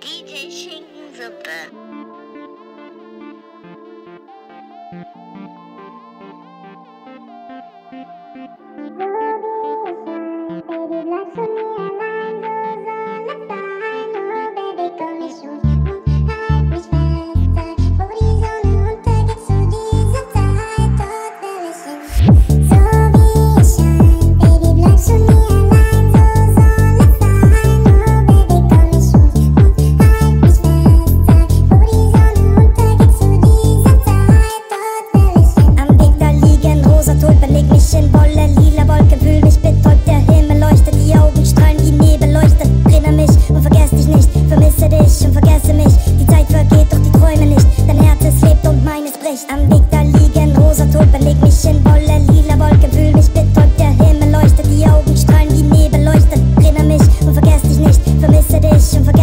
DJ Schinkensuppe. Thank rosa Tulpen, leg mich in Wolle, lila Wolke, fühl mich betäubt, der Himmel leuchtet, die Augen strahlen wie Nebel leuchtet, Erinnere mich und vergess dich nicht, vermisse dich und vergess